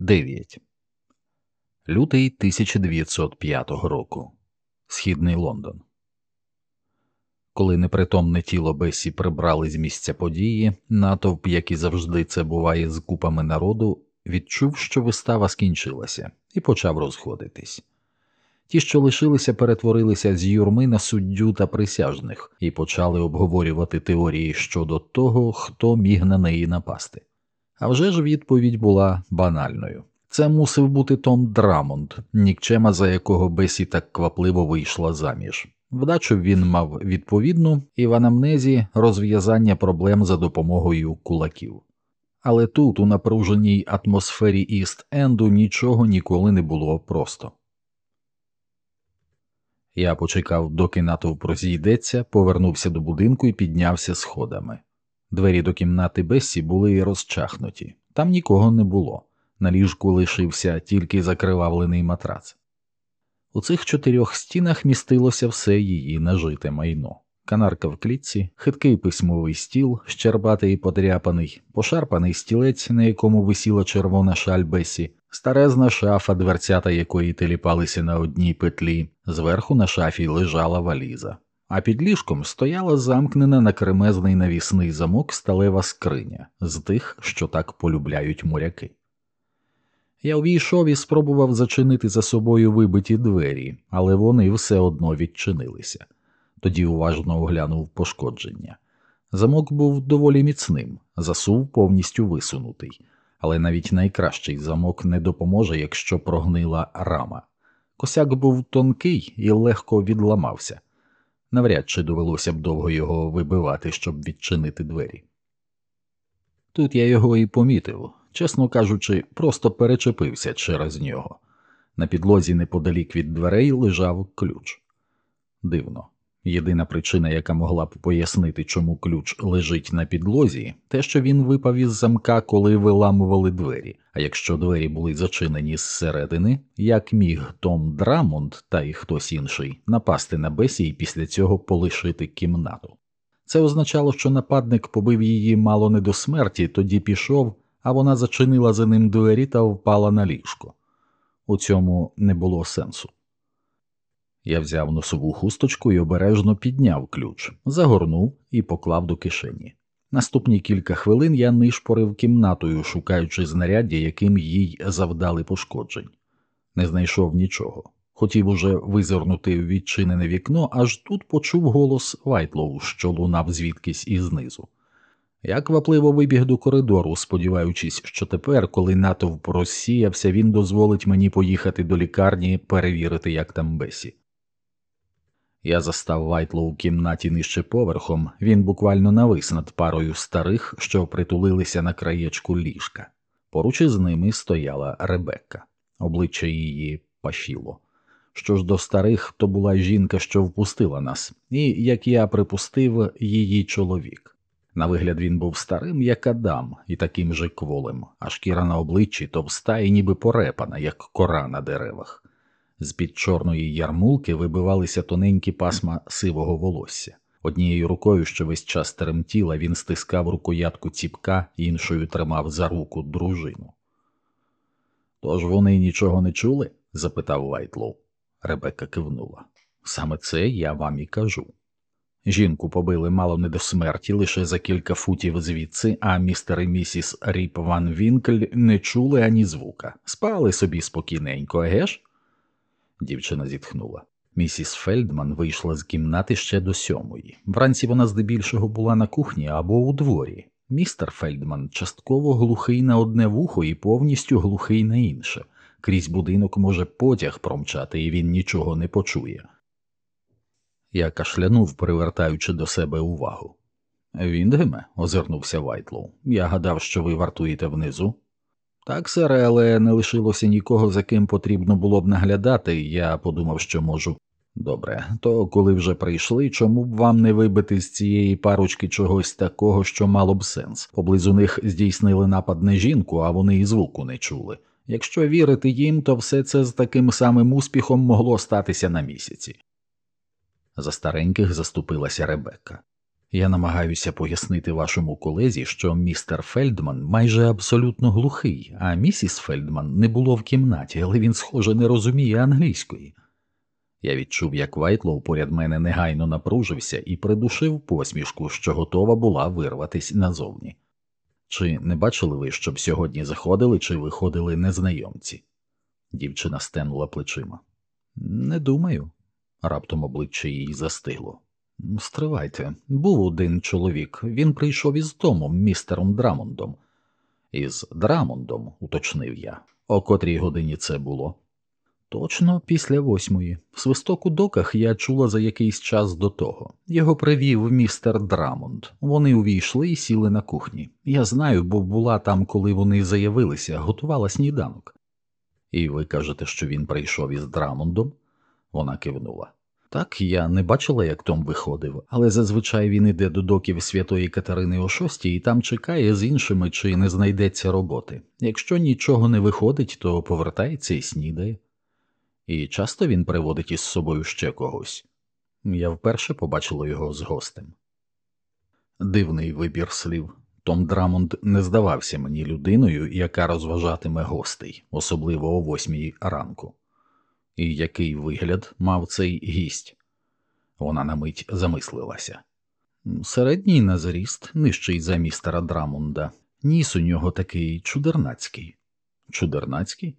9. Лютий 1905 року. Східний Лондон. Коли непритомне тіло Бесі прибрали з місця події, натовп, як і завжди це буває з купами народу, відчув, що вистава скінчилася, і почав розходитись. Ті, що лишилися, перетворилися з юрми на суддю та присяжних і почали обговорювати теорії щодо того, хто міг на неї напасти. Авжеж відповідь була банальною. Це мусив бути Том Драмонд, нікчема, за якого Бесі так квапливо вийшла заміж. Вдачу він мав відповідну і в анамнезі розв'язання проблем за допомогою кулаків. Але тут, у напруженій атмосфері Іст Енду, нічого ніколи не було просто. Я почекав, доки натовп розійдеться, повернувся до будинку і піднявся сходами. Двері до кімнати Бессі були розчахнуті, там нікого не було. На ліжку лишився тільки закривавлений матрац. У цих чотирьох стінах містилося все її нажите майно. Канарка в клітці, хиткий письмовий стіл, щербатий і подряпаний, пошарпаний стілець, на якому висіла червона шаль Бесі, старезна шафа, дверцята якої теліпалися на одній петлі, зверху на шафі лежала валіза, а під ліжком стояла замкнена на кремезний навісний замок сталева скриня з тих, що так полюбляють моряки. Я увійшов і спробував зачинити за собою вибиті двері, але вони все одно відчинилися. Тоді уважно оглянув пошкодження. Замок був доволі міцним, засув повністю висунутий, але навіть найкращий замок не допоможе, якщо прогнила рама. Косяк був тонкий і легко відламався. Навряд чи довелося б довго його вибивати, щоб відчинити двері. Тут я його і помітив, чесно кажучи, просто перечепився через нього. На підлозі неподалік від дверей лежав ключ. Дивно. Єдина причина, яка могла б пояснити, чому ключ лежить на підлозі, те, що він випав із замка, коли виламували двері. А якщо двері були зачинені зсередини, як міг Том Драмонд та й хтось інший напасти на Бесі і після цього полишити кімнату. Це означало, що нападник побив її мало не до смерті, тоді пішов, а вона зачинила за ним двері та впала на ліжко. У цьому не було сенсу. Я взяв носову хусточку і обережно підняв ключ, загорнув і поклав до кишені. Наступні кілька хвилин я нишпорив кімнатою, шукаючи знаряддя, яким їй завдали пошкоджень. Не знайшов нічого. Хотів уже визирнути в відчинене вікно, аж тут почув голос Вайтлоу, що лунав звідкись ізнизу. Я квапливо вибіг до коридору, сподіваючись, що тепер, коли натовп розсіявся, він дозволить мені поїхати до лікарні перевірити, як там Бесі. Я застав Вайтлоу в кімнаті нижче поверхом, він буквально навис над парою старих, що притулилися на краєчку ліжка. Поруч із ними стояла Ребекка, обличчя її пашіло. Що ж до старих, то була жінка, що впустила нас, і, як я припустив, її чоловік. На вигляд він був старим, як Адам, і таким же кволим, а шкіра на обличчі товста і ніби порепана, як кора на деревах. З під чорної ярмулки вибивалися тоненькі пасма сивого волосся. Однією рукою, що весь час тремтіла, він стискав рукоятку ціпка, іншою тримав за руку дружину. Тож вони нічого не чули? запитав Вайтлоу. Ребекка кивнула. Саме це я вам і кажу. Жінку побили мало не до смерті лише за кілька футів звідси, а містер і місіс Ріп Ван Вінкль не чули ані звука, спали собі спокійненько, еге ж? Дівчина зітхнула. Місіс Фельдман вийшла з кімнати ще до сьомої. Вранці вона здебільшого була на кухні або у дворі. Містер Фельдман частково глухий на одне вухо і повністю глухий на інше. Крізь будинок може потяг промчати, і він нічого не почує. Я кашлянув, привертаючи до себе увагу. Віндгеме, озирнувся Вайтлоу. Я гадав, що ви вартуєте внизу. Так, сере, але не лишилося нікого, за ким потрібно було б наглядати, я подумав, що можу. Добре, то коли вже прийшли, чому б вам не вибити з цієї парочки чогось такого, що мало б сенс? Поблизу них здійснили напад на жінку, а вони і звуку не чули. Якщо вірити їм, то все це з таким самим успіхом могло статися на місяці. За стареньких заступилася Ребекка. Я намагаюся пояснити вашому колезі, що містер Фельдман майже абсолютно глухий, а місіс Фельдман не було в кімнаті, але він, схоже, не розуміє англійської. Я відчув, як Вайтлоу поряд мене негайно напружився і придушив посмішку, що готова була вирватись назовні. Чи не бачили ви, щоб сьогодні заходили чи виходили незнайомці? Дівчина стенула плечима. Не думаю. Раптом обличчя її застигло. Стривайте, був один чоловік, він прийшов із Томом, містером Драмондом. Із Драмондом, уточнив я. О котрій годині це було? Точно після восьмої. Свисток у доках я чула за якийсь час до того. Його привів містер Драмонд. Вони увійшли і сіли на кухні. Я знаю, бо була там, коли вони заявилися, готувала сніданок. І ви кажете, що він прийшов із Драмондом? Вона кивнула. Так, я не бачила, як Том виходив, але зазвичай він іде до доків святої Катерини о шостій і там чекає з іншими, чи не знайдеться роботи. Якщо нічого не виходить, то повертається і снідає. І часто він приводить із собою ще когось. Я вперше побачила його з гостем. Дивний вибір слів. Том Драмонд не здавався мені людиною, яка розважатиме гостей, особливо о восьмій ранку. І який вигляд мав цей гість? Вона на мить замислилася. Середній на зріст, нижчий за містера Драмонда, ніс у нього такий чудернацький. Чудернацький?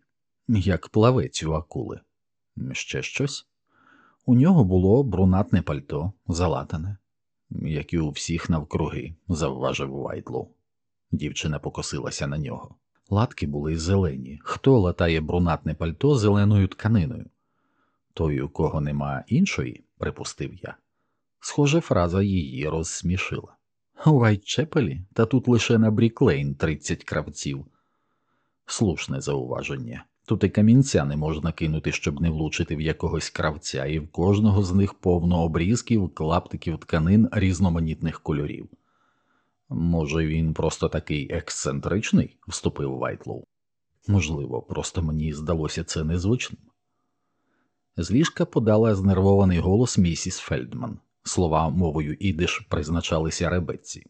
Як плавець у акули. Ще щось? У нього було брунатне пальто, залатане, як і у всіх навкруги, завважив Вайтлоу. Дівчина покосилася на нього. Латки були зелені. Хто латає брунатне пальто зеленою тканиною? Той, у кого нема іншої, припустив я. Схоже, фраза її розсмішила. У Вайтчепелі, та тут лише на Бріклейн тридцять кравців. Слушне зауваження. Тут і камінця не можна кинути, щоб не влучити в якогось кравця, і в кожного з них повно обрізків, клаптиків тканин різноманітних кольорів. Може, він просто такий ексцентричний, вступив Вайтлоу. Можливо, просто мені здалося це незвичним. З ліжка подала знервований голос місіс Фельдман. Слова мовою ідиш призначалися Ребеці.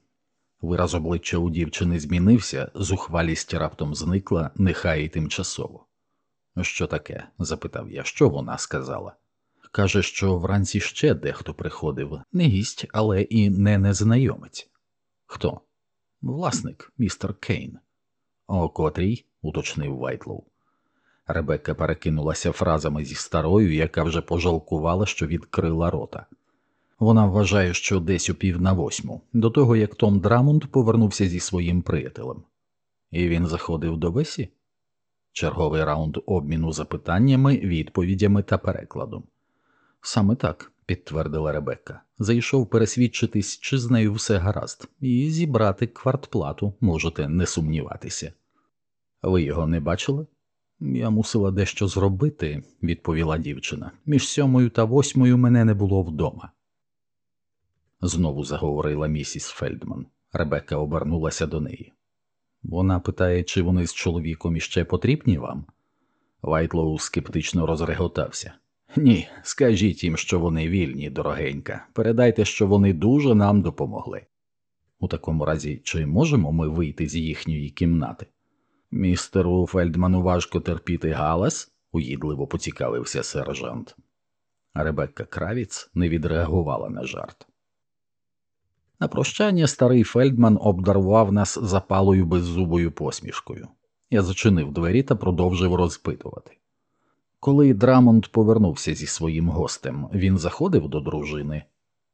Вираз обличчя у дівчини змінився, зухвалість раптом зникла, нехай і тимчасово. Що таке? запитав я, що вона сказала. Каже, що вранці ще дехто приходив, не гість, але і не незнайомець. Хто? Власник, містер Кейн. О котрій? уточнив Вайтлоу. Ребекка перекинулася фразами зі старою, яка вже пожалкувала, що відкрила рота. Вона вважає, що десь у пів на восьму, до того як Том Драмонд повернувся зі своїм приятелем. І він заходив до Бесі? Черговий раунд обміну запитаннями, відповідями та перекладом. Саме так, підтвердила Ребекка, зайшов пересвідчитись, чи з нею все гаразд, і зібрати квартплату можете не сумніватися. Ви його не бачили? Я мусила дещо зробити, відповіла дівчина. Між сьомою та восьмою мене не було вдома. Знову заговорила місіс Фельдман. Ребекка обернулася до неї. Вона питає, чи вони з чоловіком іще потрібні вам? Вайтлоу скептично розреготався. Ні, скажіть їм, що вони вільні, дорогенька. Передайте, що вони дуже нам допомогли. У такому разі, чи можемо ми вийти з їхньої кімнати? Містеру Фельдману важко терпіти галас, уїдливо поцікавився сержант. Ребекка Кравіц не відреагувала на жарт. На прощання старий Фельдман обдарував нас запалою беззубою посмішкою. Я зачинив двері та продовжив розпитувати. Коли Драмонд повернувся зі своїм гостем, він заходив до дружини.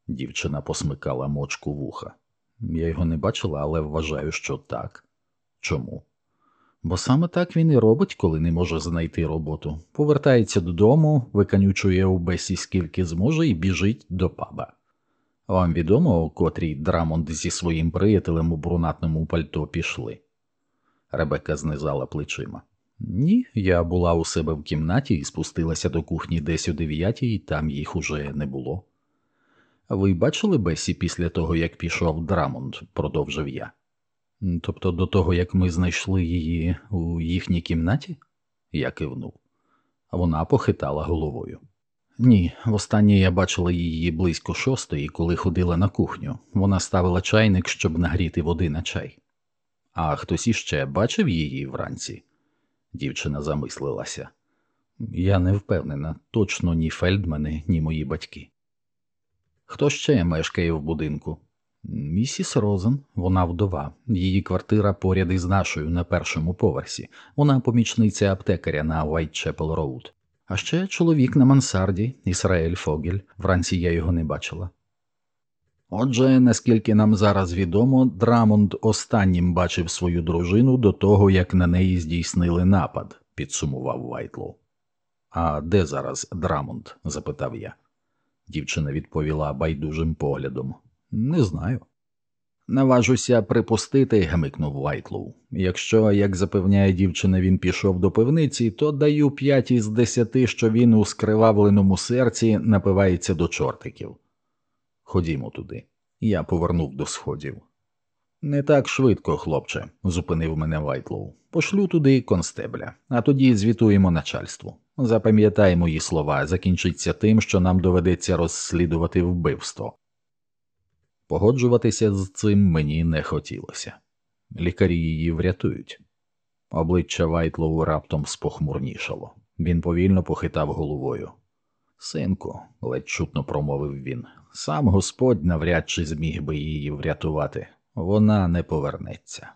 Дівчина посмикала мочку вуха. Я його не бачила, але вважаю, що так. Чому? Бо саме так він і робить, коли не може знайти роботу. Повертається додому, виканючує у Бесі скільки зможе і біжить до паба. Вам відомо, о котрій Драмонд зі своїм приятелем у брунатному пальто пішли? Ребека знизала плечима. Ні, я була у себе в кімнаті і спустилася до кухні десь о дев'ятій, там їх уже не було. Ви бачили Бесі після того, як пішов Драмонд, продовжив я. Тобто до того, як ми знайшли її у їхній кімнаті? Я кивнув. Вона похитала головою. Ні, востаннє я бачила її близько шостої, коли ходила на кухню. Вона ставила чайник, щоб нагріти води на чай. А хтось іще бачив її вранці? Дівчина замислилася. Я не впевнена, точно ні Фельдмани, ні мої батьки. Хто ще мешкає в будинку? Місіс Розен, вона вдова. Її квартира поряд із нашою на першому поверсі. Вона помічниця аптекаря на Уайтчепел Роуд. А ще чоловік на мансарді, Ісраель Фогель. Вранці я його не бачила. Отже, наскільки нам зараз відомо, Драмонд останнім бачив свою дружину до того, як на неї здійснили напад, підсумував Вайтлоу. А де зараз Драмонд? запитав я. Дівчина відповіла байдужим поглядом. Не знаю. Наважуся припустити, гмикнув Вайтлоу. Якщо, як запевняє дівчина, він пішов до пивниці, то даю п'ять із десяти, що він у скривавленому серці напивається до чортиків. Ходімо туди. Я повернув до сходів. Не так швидко, хлопче, зупинив мене Вайтлоу. Пошлю туди констебля, а тоді звітуємо начальству. Запам'ятай мої слова, закінчиться тим, що нам доведеться розслідувати вбивство. Погоджуватися з цим мені не хотілося. Лікарі її врятують. Обличчя Вайтлоу раптом спохмурнішало. Він повільно похитав головою. Синку, ледь чутно промовив він, сам Господь навряд чи зміг би її врятувати. Вона не повернеться.